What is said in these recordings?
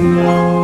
Música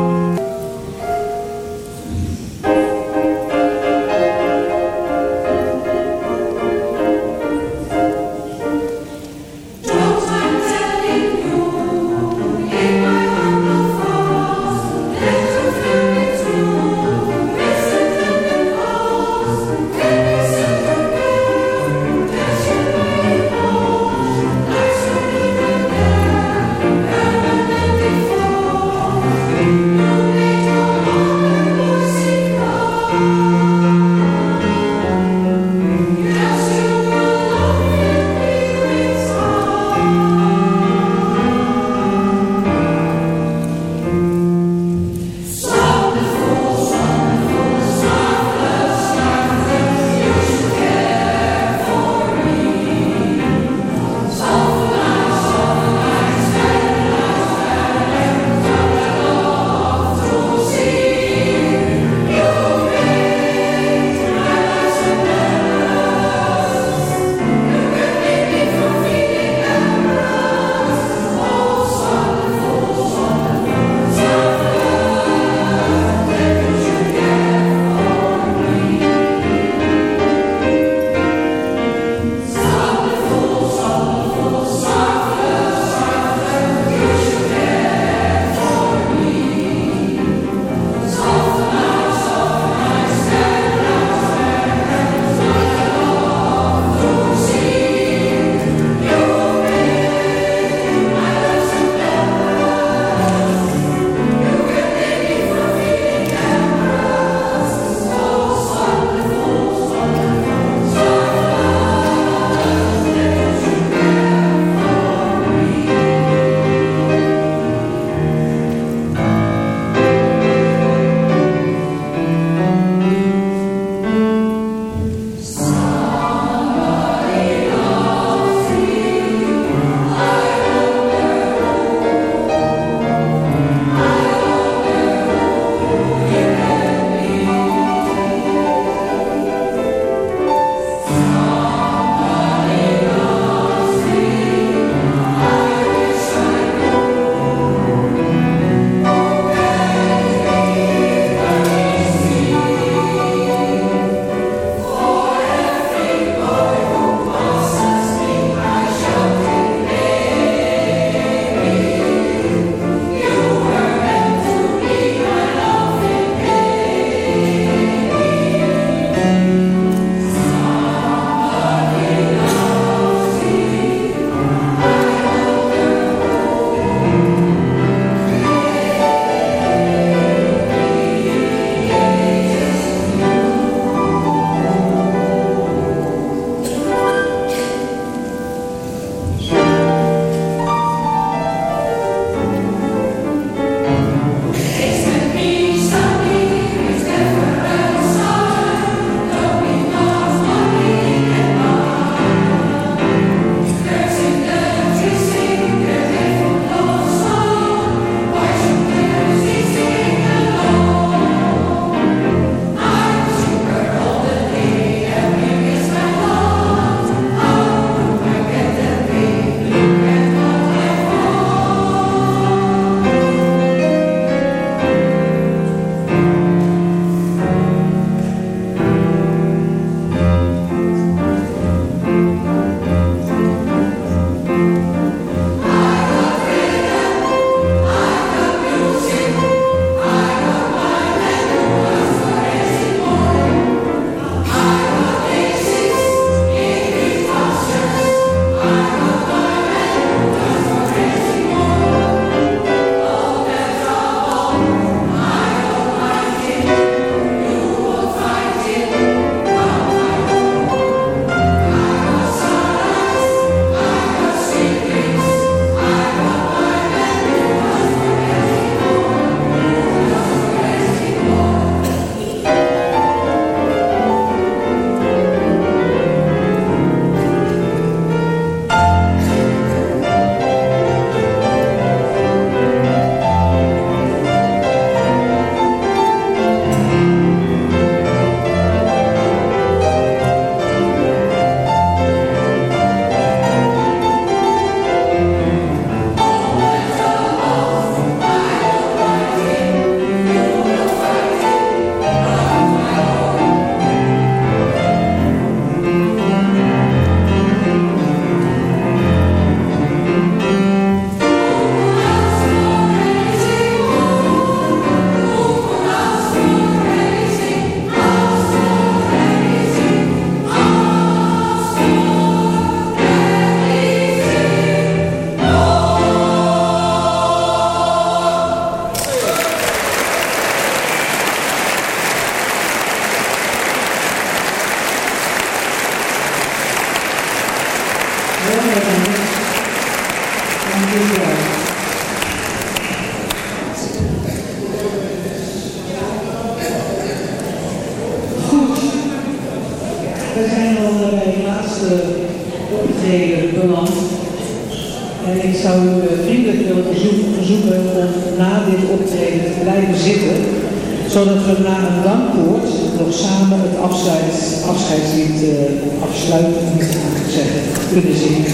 we na een dankwoord nog samen het afscheid, afscheidslied uh, afsluiten, ik zeggen, kunnen zingen.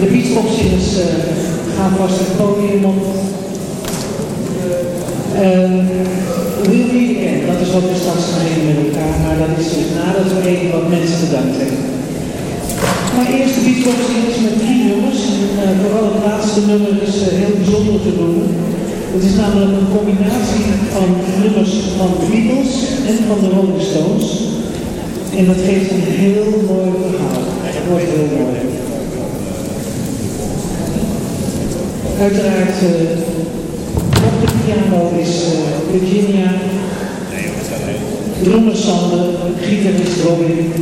De beatboxingers uh, gaan vast het podium op. Uh, Meet Again, dat is wat we straks gaan zingen met elkaar, maar dat is dus nadat we even wat mensen bedankt hebben. Maar eerst de beatboxingers met drie nummers. En, uh, vooral het laatste nummer is heel bijzonder te noemen. Het is namelijk een combinatie van nummers van de Beatles en van de Rolling Stones. En dat geeft een heel mooi verhaal. Het wordt heel mooi. Uiteraard uh, op de piano is Virginia, drummer Sander, gitarist Robin,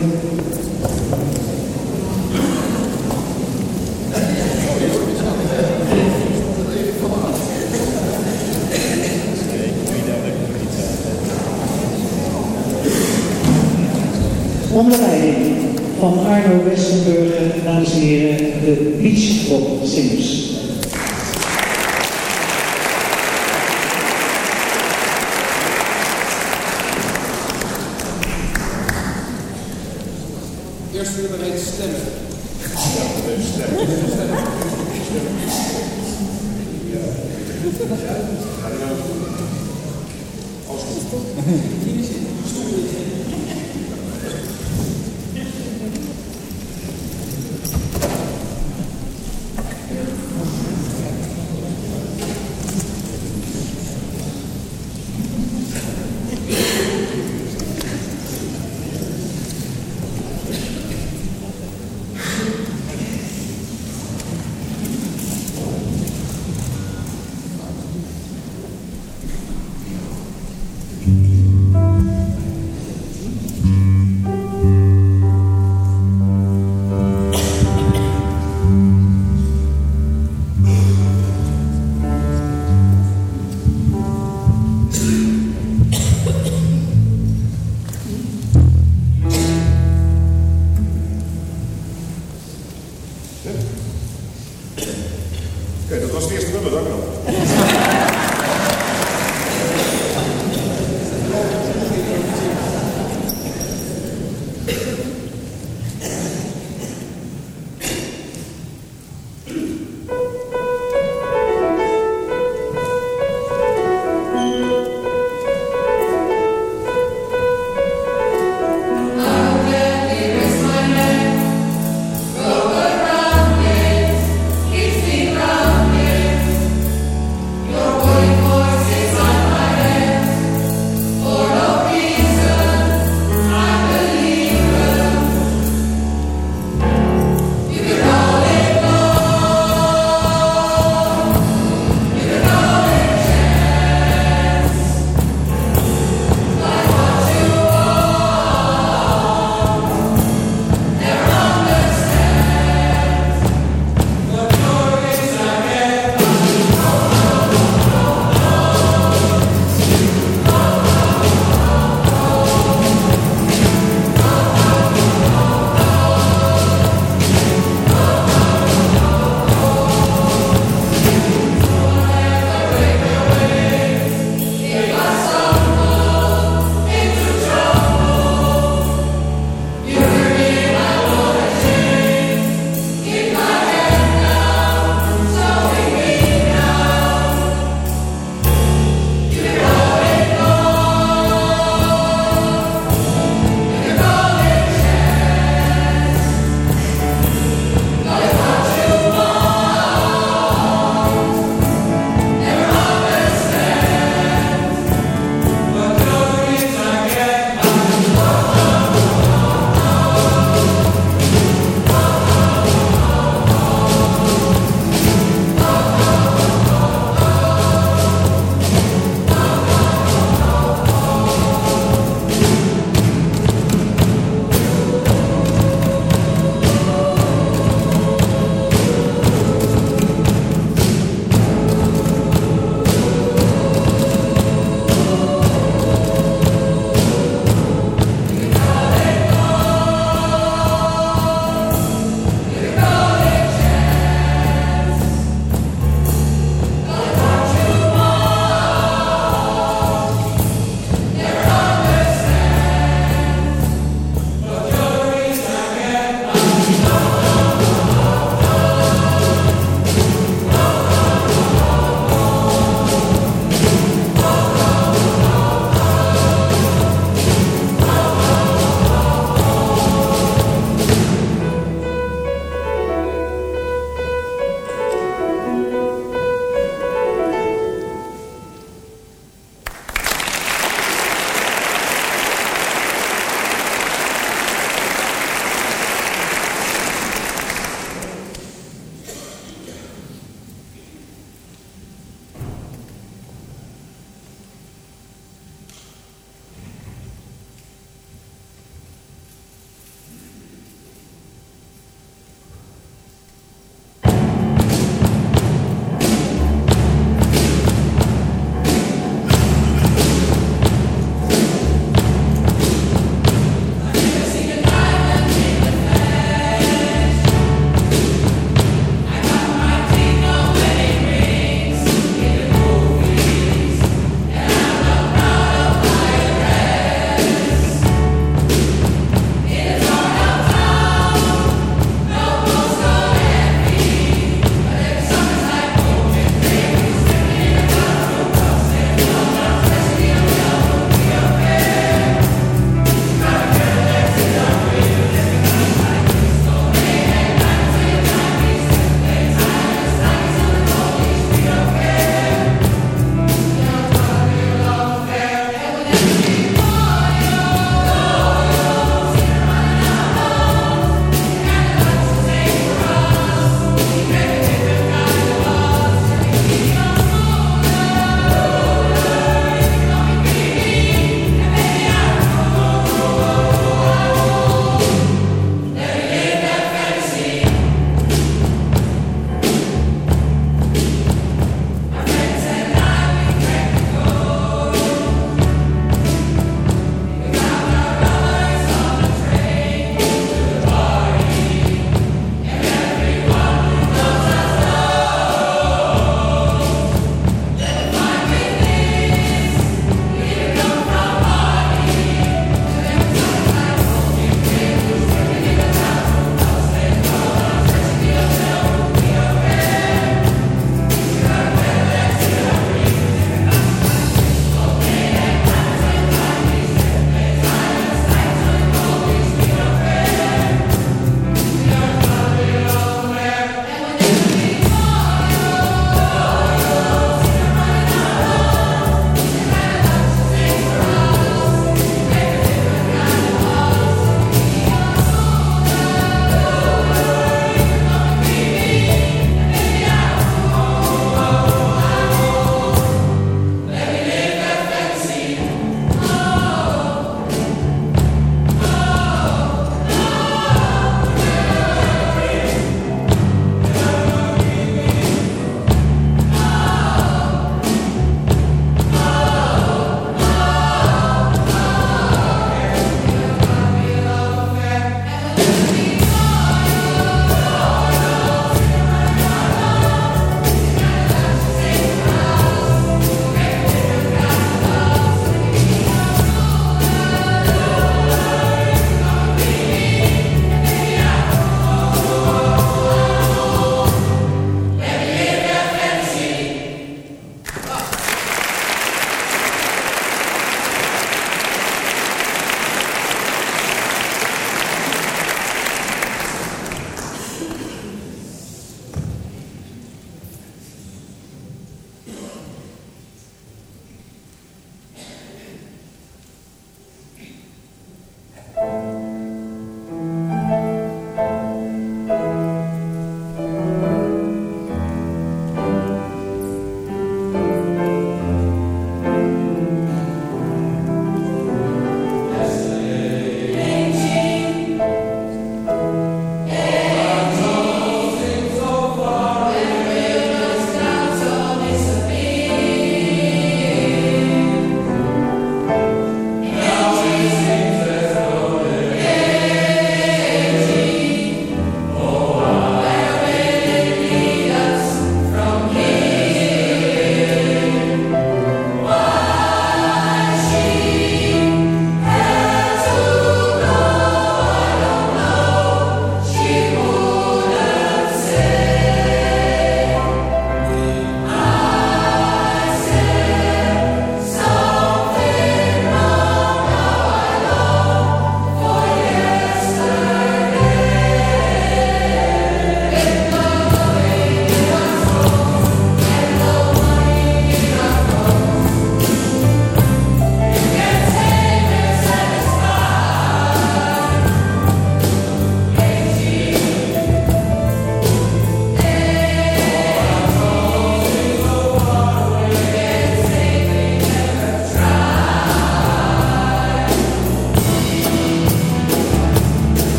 Arno Westenburger, dames en heren, de Beach Singers. Eerst nummer heet Stemmen. Oké,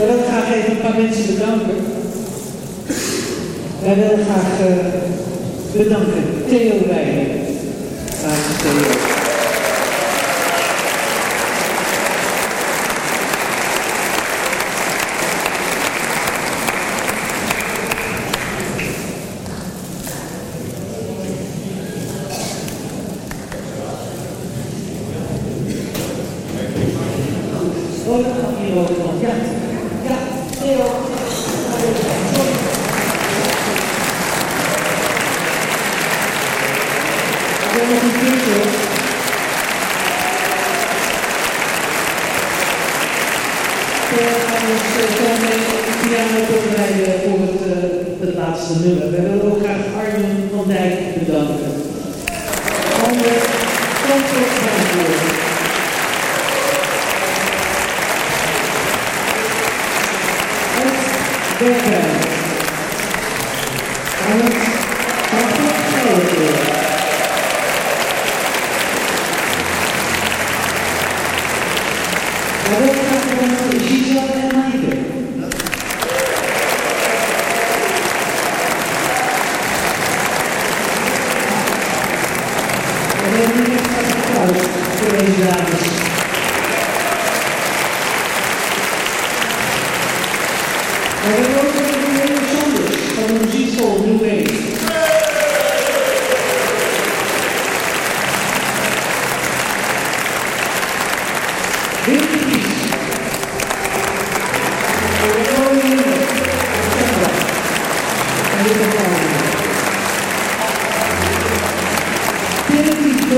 Wij willen graag even een paar mensen bedanken. Wij willen graag uh, bedanken Theo Weijer. Graag Theo.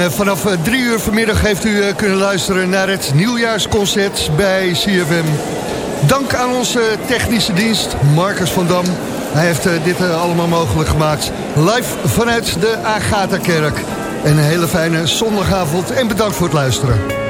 En vanaf drie uur vanmiddag heeft u kunnen luisteren naar het nieuwjaarsconcert bij CFM. Dank aan onze technische dienst, Marcus van Dam. Hij heeft dit allemaal mogelijk gemaakt. Live vanuit de Agatha-kerk. En een hele fijne zondagavond en bedankt voor het luisteren.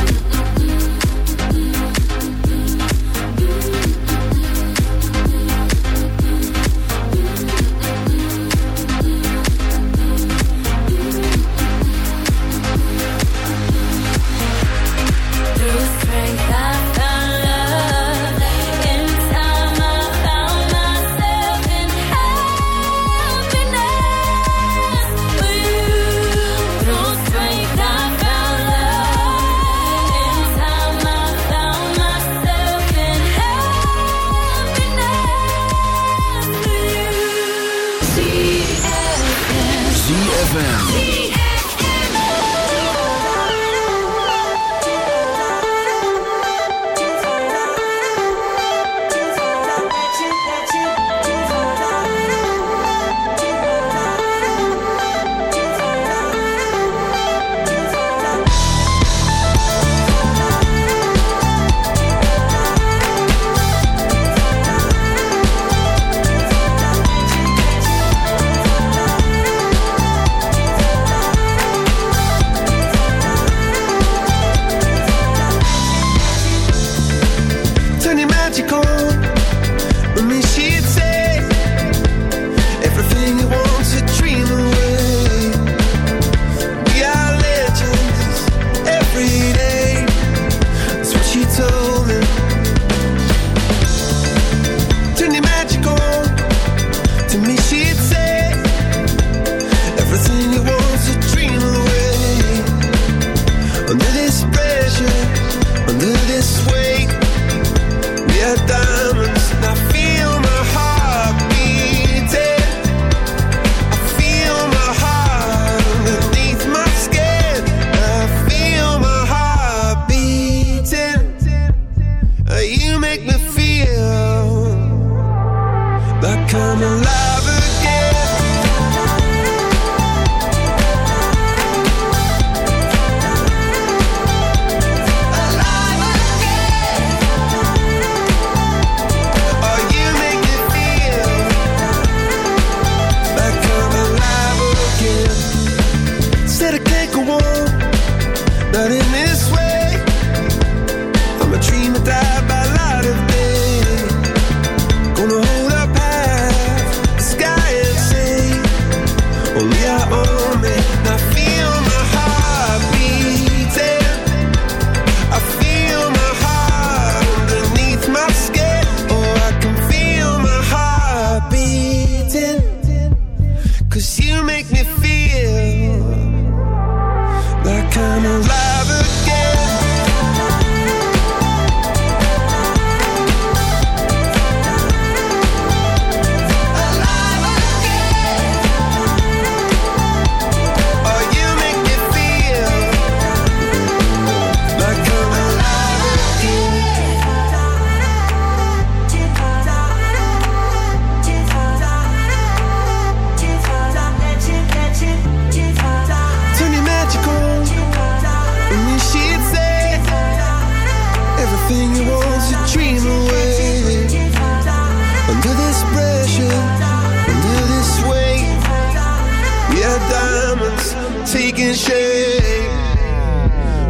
in shape.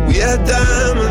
We are diamonds.